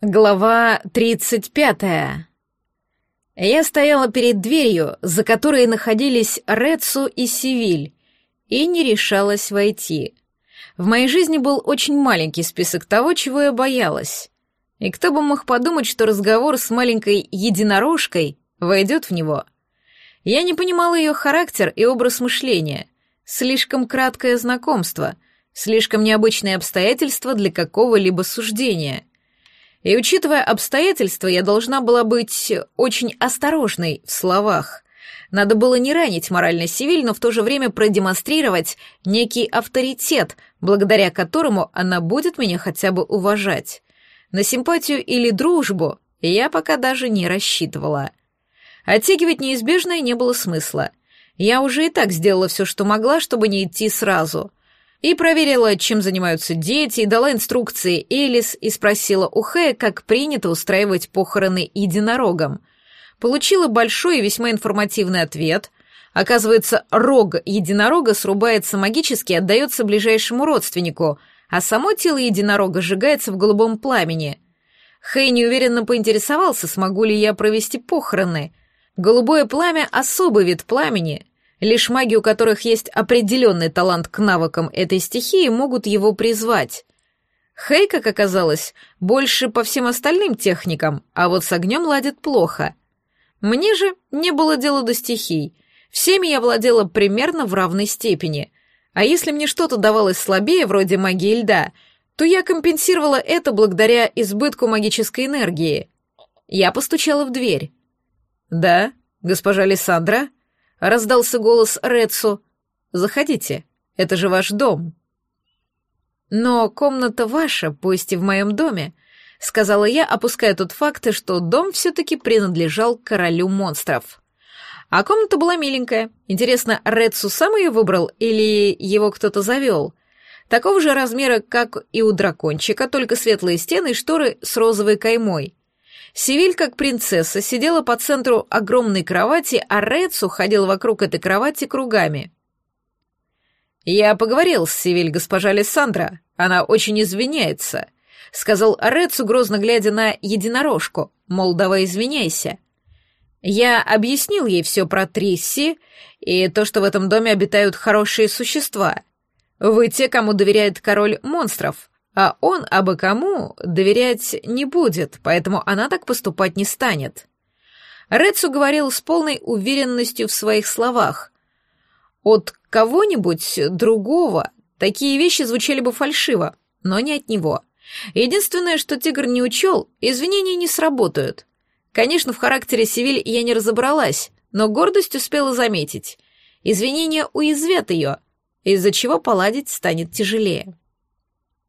Глава 35. Я стояла перед дверью, за которой находились Рецу и Сивиль, и не решалась войти. В моей жизни был очень маленький список того, чего я боялась. И кто бы мог подумать, что разговор с маленькой единорожкой войдет в него. Я не понимала ее характер и образ мышления. Слишком краткое знакомство, слишком необычные обстоятельства для какого-либо суждения — и, учитывая обстоятельства, я должна была быть очень осторожной в словах. Надо было не ранить морально Сивиль, но в то же время продемонстрировать некий авторитет, благодаря которому она будет меня хотя бы уважать. На симпатию или дружбу я пока даже не рассчитывала. Оттягивать неизбежное не было смысла. Я уже и так сделала все, что могла, чтобы не идти сразу и проверила, чем занимаются дети, дала инструкции Элис и спросила у Хэя, как принято устраивать похороны единорогам. Получила большой и весьма информативный ответ. Оказывается, рог единорога срубается магически и отдается ближайшему родственнику, а само тело единорога сжигается в голубом пламени. Хэй неуверенно поинтересовался, смогу ли я провести похороны. Голубое пламя — особый вид пламени, Лишь маги, у которых есть определенный талант к навыкам этой стихии, могут его призвать. Хей, как оказалось, больше по всем остальным техникам, а вот с огнем ладит плохо. Мне же не было дела до стихий. Всеми я владела примерно в равной степени. А если мне что-то давалось слабее, вроде магии льда, то я компенсировала это благодаря избытку магической энергии. Я постучала в дверь. «Да, госпожа Лиссандра?» раздался голос Рецу. «Заходите, это же ваш дом». «Но комната ваша, пусть и в моем доме», — сказала я, опуская тот факт, что дом все-таки принадлежал королю монстров. А комната была миленькая. Интересно, Рецу сам ее выбрал или его кто-то завел? Такого же размера, как и у дракончика, только светлые стены и шторы с розовой каймой. Сивиль, как принцесса, сидела по центру огромной кровати, а Рецу ходил вокруг этой кровати кругами. «Я поговорил с Сивиль, госпожа Александра. Она очень извиняется», — сказал Рецу, грозно глядя на единорожку, мол, давай извиняйся. «Я объяснил ей все про Трисси и то, что в этом доме обитают хорошие существа. Вы те, кому доверяет король монстров. А он абы кому доверять не будет, поэтому она так поступать не станет. Рэдсу говорил с полной уверенностью в своих словах. От кого-нибудь другого такие вещи звучали бы фальшиво, но не от него. Единственное, что тигр не учел, извинения не сработают. Конечно, в характере Севиль я не разобралась, но гордость успела заметить. Извинения уязвят ее, из-за чего поладить станет тяжелее.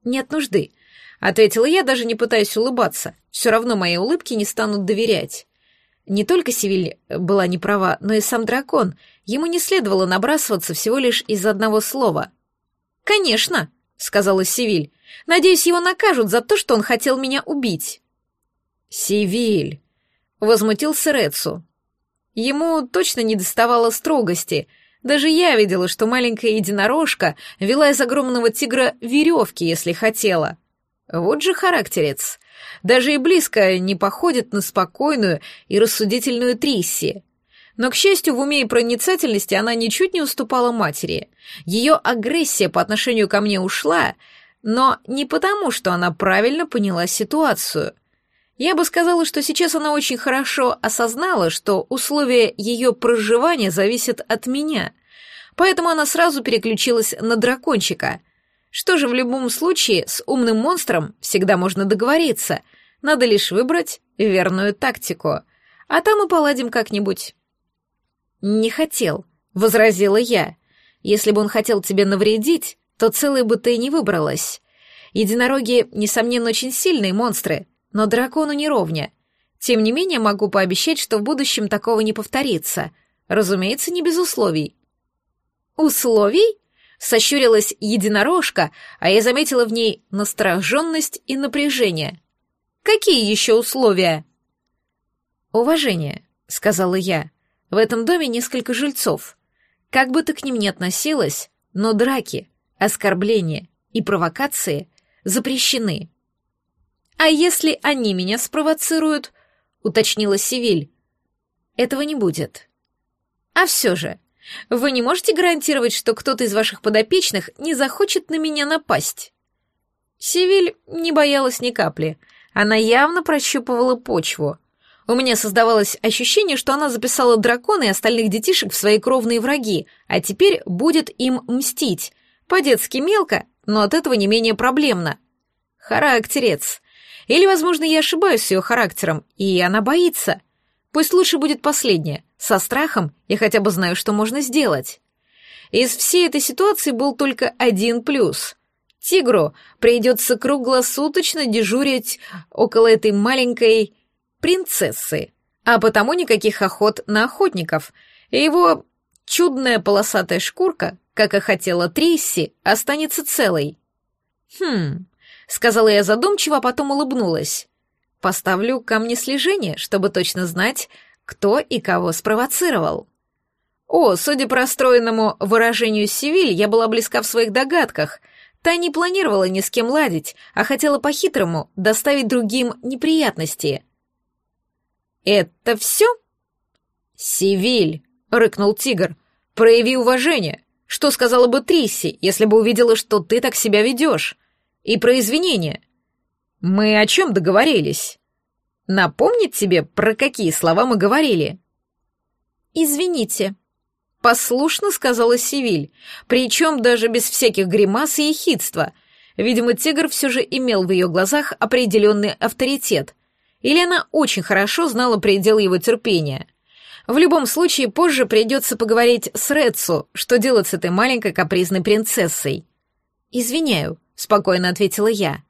«Нет нужды», — ответила я, даже не пытаясь улыбаться. Все равно мои улыбки не станут доверять. Не только Сивиль была не права, но и сам дракон. Ему не следовало набрасываться всего лишь из одного слова. «Конечно», — сказала Сивиль. «Надеюсь, его накажут за то, что он хотел меня убить». «Сивиль», — возмутился Рецу. Ему точно не доставало строгости — даже я видела, что маленькая единорожка вела из огромного тигра веревки, если хотела. Вот же характерец. Даже и близко не походит на спокойную и рассудительную Трисси. Но, к счастью, в уме и проницательности она ничуть не уступала матери. Ее агрессия по отношению ко мне ушла, но не потому, что она правильно поняла ситуацию — я бы сказала, что сейчас она очень хорошо осознала, что условия ее проживания зависят от меня, поэтому она сразу переключилась на дракончика. Что же в любом случае с умным монстром всегда можно договориться, надо лишь выбрать верную тактику, а там мы поладим как-нибудь. «Не хотел», — возразила я. «Если бы он хотел тебе навредить, то целой бы ты не выбралась. Единороги, несомненно, очень сильные монстры, но дракону не ровня. Тем не менее, могу пообещать, что в будущем такого не повторится. Разумеется, не без условий. Условий? Сощурилась единорожка, а я заметила в ней настороженность и напряжение. Какие еще условия? Уважение, сказала я. В этом доме несколько жильцов. Как бы ты к ним ни относилась, но драки, оскорбления и провокации запрещены. «А если они меня спровоцируют?» — уточнила Сивиль. «Этого не будет». «А все же, вы не можете гарантировать, что кто-то из ваших подопечных не захочет на меня напасть?» Сивиль не боялась ни капли. Она явно прощупывала почву. У меня создавалось ощущение, что она записала дракона и остальных детишек в свои кровные враги, а теперь будет им мстить. По-детски мелко, но от этого не менее проблемно. Характерец. Или, возможно, я ошибаюсь с ее характером, и она боится. Пусть лучше будет последнее. Со страхом я хотя бы знаю, что можно сделать. Из всей этой ситуации был только один плюс. Тигру придется круглосуточно дежурить около этой маленькой принцессы, а потому никаких охот на охотников. И его чудная полосатая шкурка, как и хотела Трисси, останется целой. Хм, сказала я задумчиво, а потом улыбнулась. Поставлю камни слежения, чтобы точно знать, кто и кого спровоцировал. О, судя по расстроенному выражению Сивиль, я была близка в своих догадках. Та не планировала ни с кем ладить, а хотела по-хитрому доставить другим неприятности. «Это все?» «Сивиль!» — рыкнул тигр. «Прояви уважение. Что сказала бы Трисси, если бы увидела, что ты так себя ведешь?» и про извинения. Мы о чем договорились? Напомнить тебе, про какие слова мы говорили?» «Извините», — послушно сказала Сивиль, причем даже без всяких гримас и ехидства. Видимо, тигр все же имел в ее глазах определенный авторитет. Или она очень хорошо знала предел его терпения. В любом случае, позже придется поговорить с Рецу, что делать с этой маленькой капризной принцессой. «Извиняю», спокойно ответила я.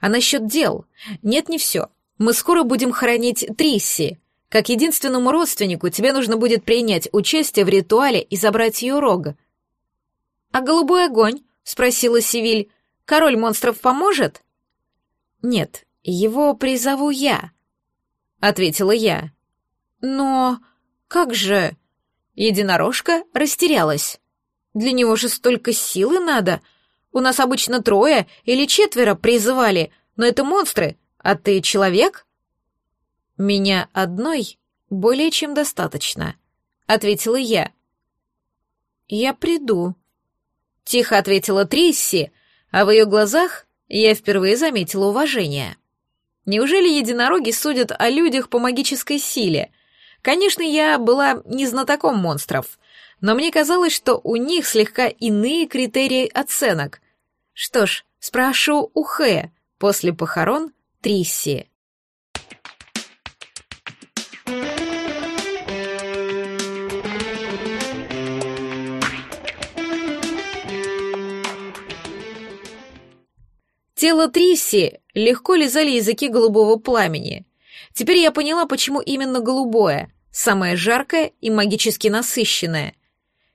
А насчет дел? Нет, не все. Мы скоро будем хоронить Трисси. Как единственному родственнику тебе нужно будет принять участие в ритуале и забрать ее рог. А голубой огонь? спросила Сивиль. Король монстров поможет? Нет, его призову я, ответила я. Но как же? Единорожка растерялась. Для него же столько силы надо, у нас обычно трое или четверо призывали, но это монстры, а ты человек?» «Меня одной более чем достаточно», — ответила я. «Я приду», — тихо ответила Трисси, а в ее глазах я впервые заметила уважение. Неужели единороги судят о людях по магической силе? Конечно, я была не знатоком монстров, но мне казалось, что у них слегка иные критерии оценок, что ж, спрошу у Хэ после похорон Трисси. Тело Трисси легко лизали языки голубого пламени. Теперь я поняла, почему именно голубое, самое жаркое и магически насыщенное.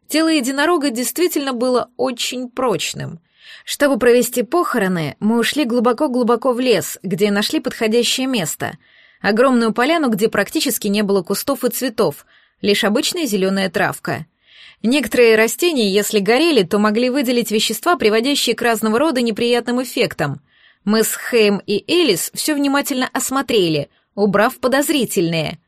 Тело единорога действительно было очень прочным — чтобы провести похороны, мы ушли глубоко-глубоко в лес, где нашли подходящее место. Огромную поляну, где практически не было кустов и цветов, лишь обычная зеленая травка. Некоторые растения, если горели, то могли выделить вещества, приводящие к разного рода неприятным эффектам. Мы с Хэм и Элис все внимательно осмотрели, убрав подозрительные.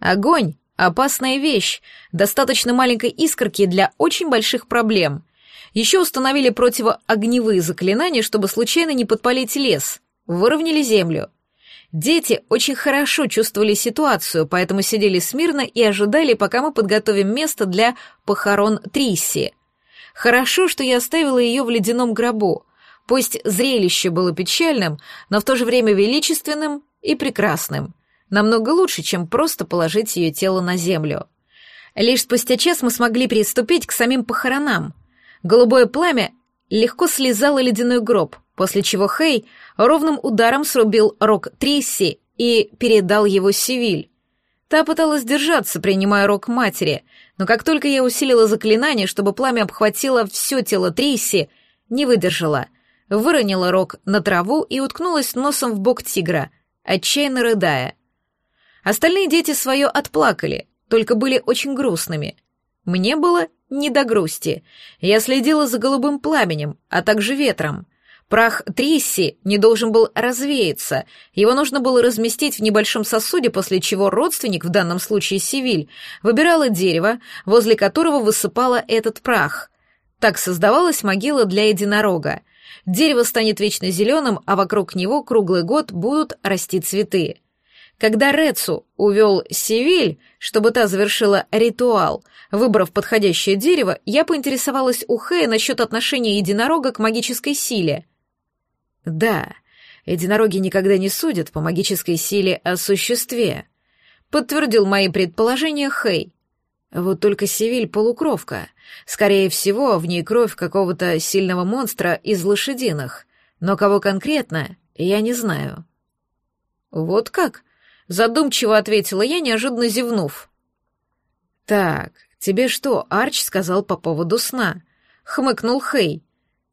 Огонь — опасная вещь, достаточно маленькой искорки для очень больших проблем — еще установили противоогневые заклинания, чтобы случайно не подпалить лес. Выровняли землю. Дети очень хорошо чувствовали ситуацию, поэтому сидели смирно и ожидали, пока мы подготовим место для похорон Трисси. Хорошо, что я оставила ее в ледяном гробу. Пусть зрелище было печальным, но в то же время величественным и прекрасным. Намного лучше, чем просто положить ее тело на землю. Лишь спустя час мы смогли приступить к самим похоронам — Голубое пламя легко слезало ледяной гроб, после чего Хей ровным ударом срубил рог Трисси и передал его Сивиль. Та пыталась держаться, принимая рог матери, но как только я усилила заклинание, чтобы пламя обхватило все тело Трисси, не выдержала. Выронила рог на траву и уткнулась носом в бок тигра, отчаянно рыдая. Остальные дети свое отплакали, только были очень грустными. Мне было не до грусти. Я следила за голубым пламенем, а также ветром. Прах Трисси не должен был развеяться, его нужно было разместить в небольшом сосуде, после чего родственник, в данном случае Сивиль, выбирала дерево, возле которого высыпала этот прах. Так создавалась могила для единорога. Дерево станет вечно зеленым, а вокруг него круглый год будут расти цветы. Когда Рецу увел Сивиль, чтобы та завершила ритуал, выбрав подходящее дерево, я поинтересовалась у Хэя насчет отношения единорога к магической силе. «Да, единороги никогда не судят по магической силе о существе», — подтвердил мои предположения Хэй. Вот только Севиль — полукровка. Скорее всего, в ней кровь какого-то сильного монстра из лошадиных. Но кого конкретно, я не знаю. Вот как? Задумчиво ответила я, неожиданно зевнув. «Так, тебе что, Арч сказал по поводу сна?» — хмыкнул Хей.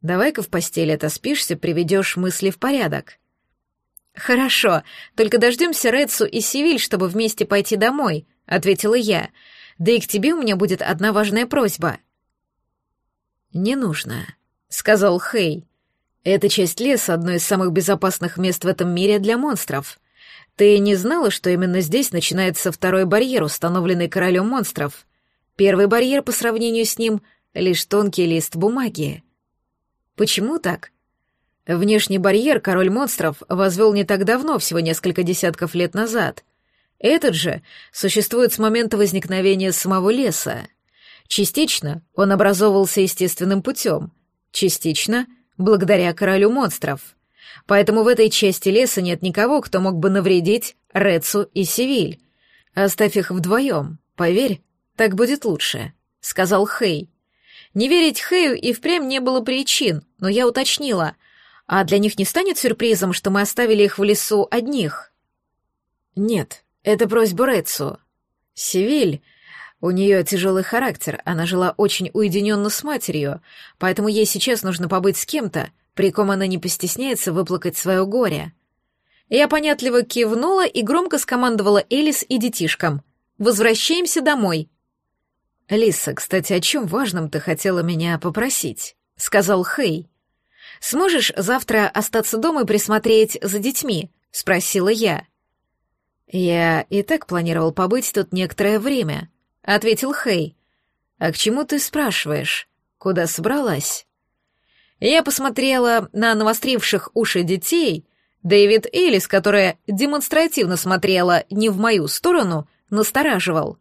«Давай-ка в постели отоспишься, а приведешь мысли в порядок». «Хорошо, только дождемся Рэдсу и Сивиль, чтобы вместе пойти домой», — ответила я. «Да и к тебе у меня будет одна важная просьба». «Не нужно», — сказал Хей. «Эта часть леса — одно из самых безопасных мест в этом мире для монстров. Ты не знала, что именно здесь начинается второй барьер, установленный королем монстров? Первый барьер по сравнению с ним — лишь тонкий лист бумаги. Почему так? Внешний барьер король монстров возвел не так давно, всего несколько десятков лет назад. Этот же существует с момента возникновения самого леса. Частично он образовывался естественным путем, частично — благодаря королю монстров — поэтому в этой части леса нет никого, кто мог бы навредить Рецу и Сивиль. Оставь их вдвоем, поверь, так будет лучше», — сказал Хей. Не верить Хэю и впрямь не было причин, но я уточнила. А для них не станет сюрпризом, что мы оставили их в лесу одних? Нет, это просьба Рэдсу. Сивиль, у нее тяжелый характер, она жила очень уединенно с матерью, поэтому ей сейчас нужно побыть с кем-то, при ком она не постесняется выплакать свое горе. Я понятливо кивнула и громко скомандовала Элис и детишкам. «Возвращаемся домой!» «Лиса, кстати, о чем важном ты хотела меня попросить?» — сказал Хей. «Сможешь завтра остаться дома и присмотреть за детьми?» — спросила я. «Я и так планировал побыть тут некоторое время», — ответил Хей. «А к чему ты спрашиваешь? Куда собралась?» Я посмотрела на навостривших уши детей, Дэвид Элис, которая демонстративно смотрела не в мою сторону, настораживал.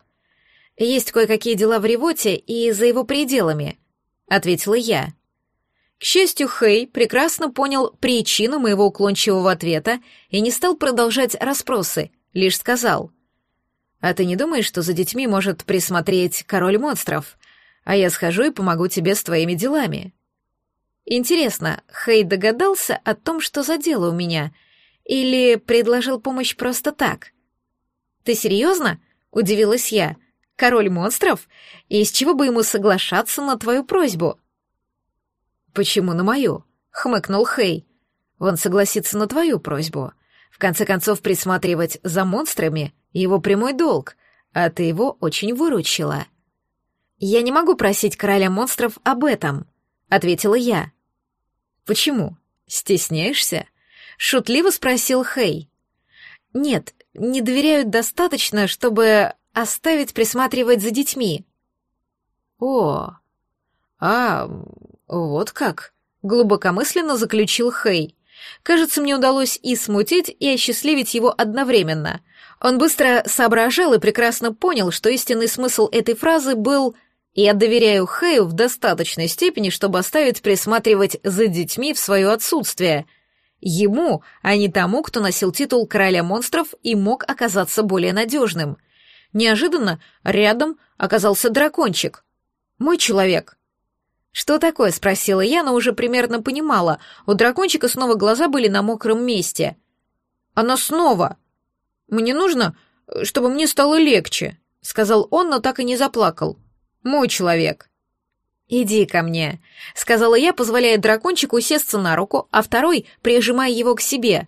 «Есть кое-какие дела в Ревоте и за его пределами», — ответила я. К счастью, Хей прекрасно понял причину моего уклончивого ответа и не стал продолжать расспросы, лишь сказал. «А ты не думаешь, что за детьми может присмотреть король монстров? А я схожу и помогу тебе с твоими делами». Интересно, Хей догадался о том, что за дело у меня, или предложил помощь просто так? «Ты серьезно?» — удивилась я. «Король монстров? И из чего бы ему соглашаться на твою просьбу?» «Почему на мою?» — хмыкнул Хей. «Он согласится на твою просьбу. В конце концов, присматривать за монстрами — его прямой долг, а ты его очень выручила». «Я не могу просить короля монстров об этом», — ответила я. Почему? Стесняешься? Шутливо спросил Хей. Нет, не доверяют достаточно, чтобы оставить присматривать за детьми. О, а, вот как, глубокомысленно заключил Хей. Кажется, мне удалось и смутить, и осчастливить его одновременно. Он быстро соображал и прекрасно понял, что истинный смысл этой фразы был я доверяю Хэю в достаточной степени, чтобы оставить присматривать за детьми в свое отсутствие. Ему, а не тому, кто носил титул короля монстров и мог оказаться более надежным. Неожиданно рядом оказался дракончик. Мой человек. «Что такое?» — спросила я, но уже примерно понимала. У дракончика снова глаза были на мокром месте. «Она снова!» «Мне нужно, чтобы мне стало легче», — сказал он, но так и не заплакал. Мой человек. «Иди ко мне», — сказала я, позволяя дракончику усесться на руку, а второй прижимая его к себе.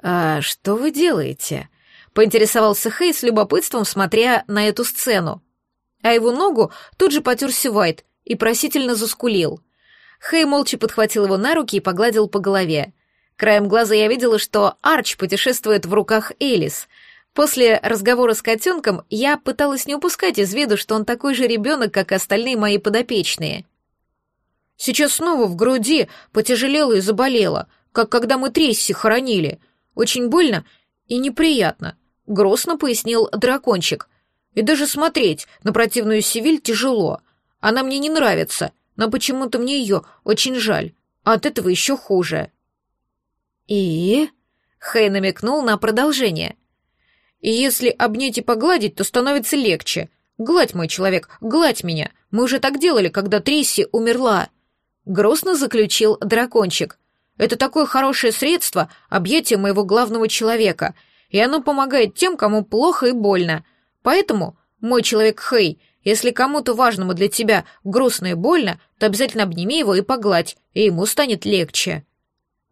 «А что вы делаете?» — поинтересовался Хей с любопытством, смотря на эту сцену. А его ногу тут же потерся Уайт и просительно заскулил. Хей молча подхватил его на руки и погладил по голове. Краем глаза я видела, что Арч путешествует в руках Элис — После разговора с котенком я пыталась не упускать из виду, что он такой же ребенок, как остальные мои подопечные. Сейчас снова в груди потяжелело и заболело, как когда мы Тресси хоронили. Очень больно и неприятно, — грустно пояснил дракончик. И даже смотреть на противную Сивиль тяжело. Она мне не нравится, но почему-то мне ее очень жаль, а от этого еще хуже. И... Хэй намекнул на продолжение — и если обнять и погладить, то становится легче. Гладь, мой человек, гладь меня. Мы уже так делали, когда Трисси умерла. Грустно заключил дракончик. Это такое хорошее средство объятия моего главного человека, и оно помогает тем, кому плохо и больно. Поэтому, мой человек Хэй, если кому-то важному для тебя грустно и больно, то обязательно обними его и погладь, и ему станет легче.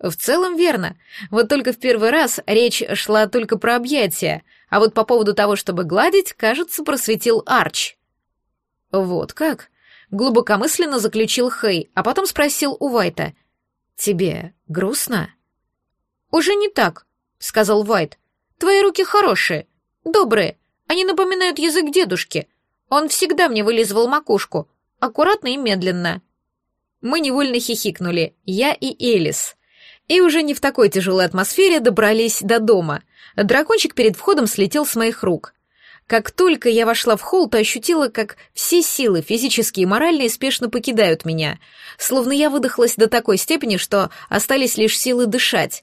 В целом верно. Вот только в первый раз речь шла только про объятия, а вот по поводу того, чтобы гладить, кажется, просветил Арч. Вот как? Глубокомысленно заключил Хей, а потом спросил у Вайта. «Тебе грустно?» «Уже не так», — сказал Вайт. «Твои руки хорошие, добрые. Они напоминают язык дедушки. Он всегда мне вылизывал макушку. Аккуратно и медленно». Мы невольно хихикнули, я и Элис. И уже не в такой тяжелой атмосфере добрались до дома. Дракончик перед входом слетел с моих рук. Как только я вошла в холл, то ощутила, как все силы, физические и моральные, спешно покидают меня, словно я выдохлась до такой степени, что остались лишь силы дышать.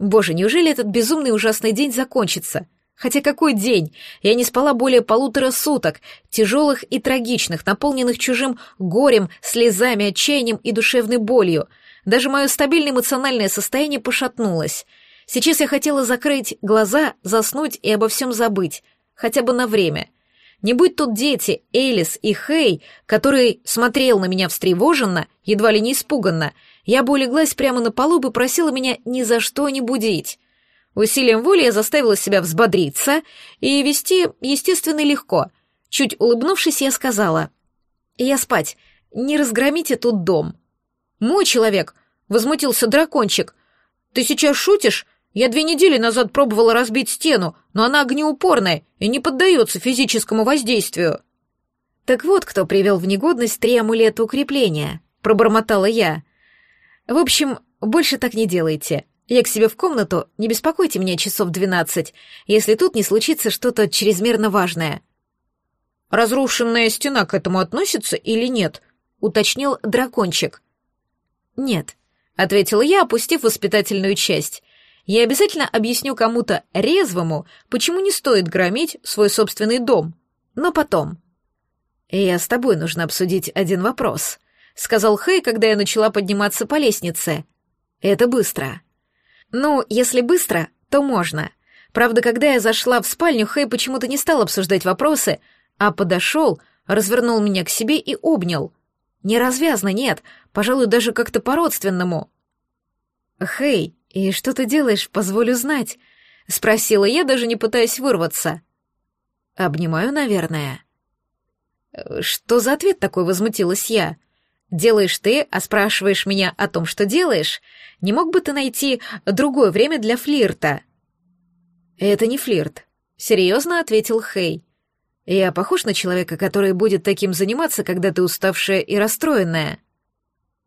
Боже, неужели этот безумный ужасный день закончится? Хотя какой день? Я не спала более полутора суток, тяжелых и трагичных, наполненных чужим горем, слезами, отчаянием и душевной болью — даже мое стабильное эмоциональное состояние пошатнулось. Сейчас я хотела закрыть глаза, заснуть и обо всем забыть, хотя бы на время. Не будь тут дети, Элис и Хей, который смотрел на меня встревоженно, едва ли не испуганно, я бы улеглась прямо на полу и просила меня ни за что не будить. Усилием воли я заставила себя взбодриться и вести, естественно, легко. Чуть улыбнувшись, я сказала, «Я спать, не разгромите тут дом». «Мой человек!» — возмутился дракончик. «Ты сейчас шутишь? Я две недели назад пробовала разбить стену, но она огнеупорная и не поддается физическому воздействию». «Так вот, кто привел в негодность три амулета укрепления», — пробормотала я. «В общем, больше так не делайте. Я к себе в комнату, не беспокойте меня часов двенадцать, если тут не случится что-то чрезмерно важное». «Разрушенная стена к этому относится или нет?» — уточнил дракончик. «Нет», — ответила я, опустив воспитательную часть. «Я обязательно объясню кому-то резвому, почему не стоит громить свой собственный дом. Но потом». «Я с тобой нужно обсудить один вопрос», — сказал Хэй, когда я начала подниматься по лестнице. «Это быстро». «Ну, если быстро, то можно». Правда, когда я зашла в спальню, Хэй почему-то не стал обсуждать вопросы, а подошел, развернул меня к себе и обнял — Неразвязно, нет, пожалуй, даже как-то по-родственному. «Хей, и что ты делаешь, позволю знать?» — спросила я, даже не пытаясь вырваться. «Обнимаю, наверное». Э, «Что за ответ такой?» — возмутилась я. «Делаешь ты, а спрашиваешь меня о том, что делаешь? Не мог бы ты найти другое время для флирта?» «Это не флирт», — серьезно ответил Хей. Я похож на человека, который будет таким заниматься, когда ты уставшая и расстроенная?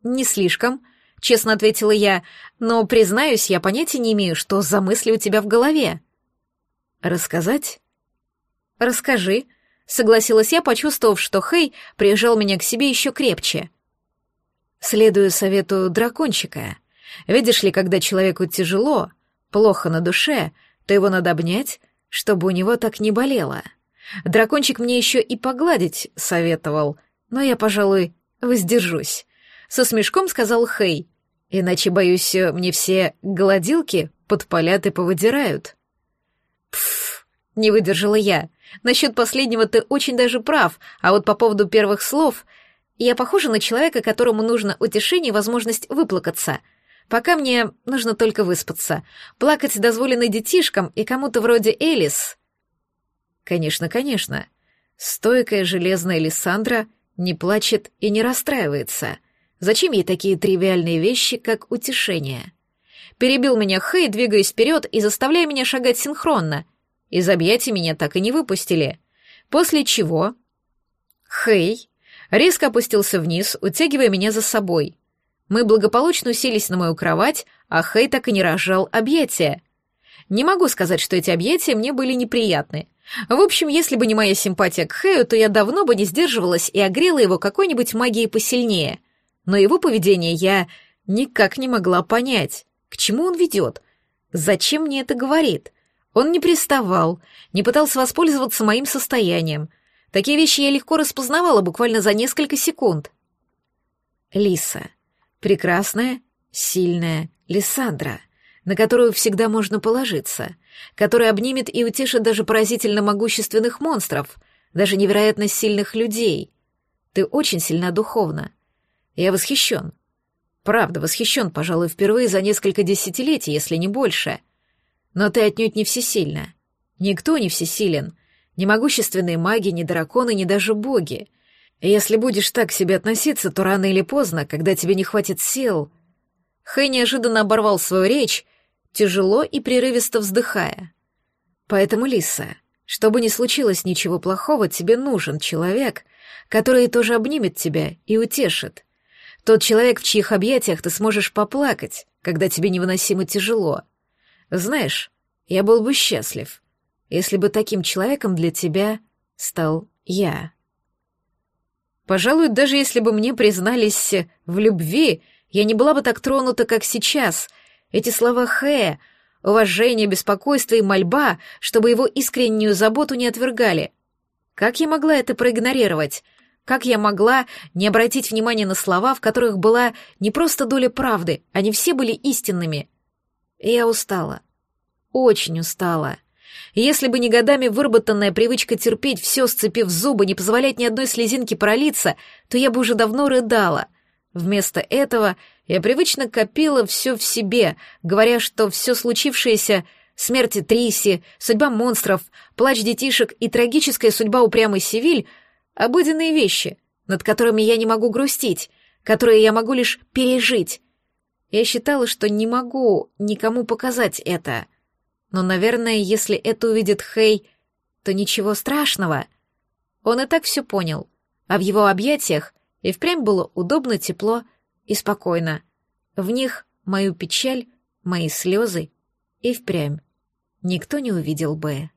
Не слишком, честно ответила я, но признаюсь, я понятия не имею, что за мысли у тебя в голове. Рассказать? Расскажи, согласилась я, почувствовав, что Хей прижал меня к себе еще крепче. Следую совету дракончика. Видишь ли, когда человеку тяжело, плохо на душе, то его надо обнять, чтобы у него так не болело. Дракончик мне еще и погладить советовал, но я, пожалуй, воздержусь. Со смешком сказал Хей, иначе, боюсь, мне все гладилки подпалят и повыдирают. Пф, не выдержала я. Насчет последнего ты очень даже прав, а вот по поводу первых слов я похожа на человека, которому нужно утешение и возможность выплакаться. Пока мне нужно только выспаться. Плакать дозволено детишкам и кому-то вроде Элис — Конечно, конечно. Стойкая железная Лиссандра не плачет и не расстраивается. Зачем ей такие тривиальные вещи, как утешение? Перебил меня Хэй, двигаясь вперед и заставляя меня шагать синхронно. Из объятий меня так и не выпустили. После чего... Хэй резко опустился вниз, утягивая меня за собой. Мы благополучно уселись на мою кровать, а Хэй так и не разжал объятия. Не могу сказать, что эти объятия мне были неприятны — в общем, если бы не моя симпатия к Хэю, то я давно бы не сдерживалась и огрела его какой-нибудь магией посильнее. Но его поведение я никак не могла понять. К чему он ведет? Зачем мне это говорит? Он не приставал, не пытался воспользоваться моим состоянием. Такие вещи я легко распознавала буквально за несколько секунд. Лиса. Прекрасная, сильная Лиссандра — на которую всегда можно положиться, которая обнимет и утешит даже поразительно могущественных монстров, даже невероятно сильных людей. Ты очень сильна духовно. Я восхищен. Правда, восхищен, пожалуй, впервые за несколько десятилетий, если не больше. Но ты отнюдь не всесильна. Никто не всесилен. Ни могущественные маги, ни драконы, ни даже боги. И если будешь так к себе относиться, то рано или поздно, когда тебе не хватит сил... Хэй неожиданно оборвал свою речь тяжело и прерывисто вздыхая. «Поэтому, Лиса, чтобы не случилось ничего плохого, тебе нужен человек, который тоже обнимет тебя и утешит. Тот человек, в чьих объятиях ты сможешь поплакать, когда тебе невыносимо тяжело. Знаешь, я был бы счастлив, если бы таким человеком для тебя стал я». Пожалуй, даже если бы мне признались в любви, я не была бы так тронута, как сейчас — эти слова Хэя, уважение, беспокойство и мольба, чтобы его искреннюю заботу не отвергали. Как я могла это проигнорировать? Как я могла не обратить внимания на слова, в которых была не просто доля правды, они все были истинными? Я устала. Очень устала. Если бы не годами выработанная привычка терпеть все, сцепив зубы, не позволять ни одной слезинке пролиться, то я бы уже давно рыдала. Вместо этого я привычно копила все в себе, говоря, что все случившееся — смерти Триси, судьба монстров, плач детишек и трагическая судьба упрямой Севиль — обыденные вещи, над которыми я не могу грустить, которые я могу лишь пережить. Я считала, что не могу никому показать это. Но, наверное, если это увидит Хей, то ничего страшного. Он и так все понял, а в его объятиях и впрямь было удобно, тепло и спокойно. В них мою печаль, мои слезы и впрямь. Никто не увидел бы.